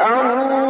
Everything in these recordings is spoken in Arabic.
الله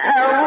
Hello.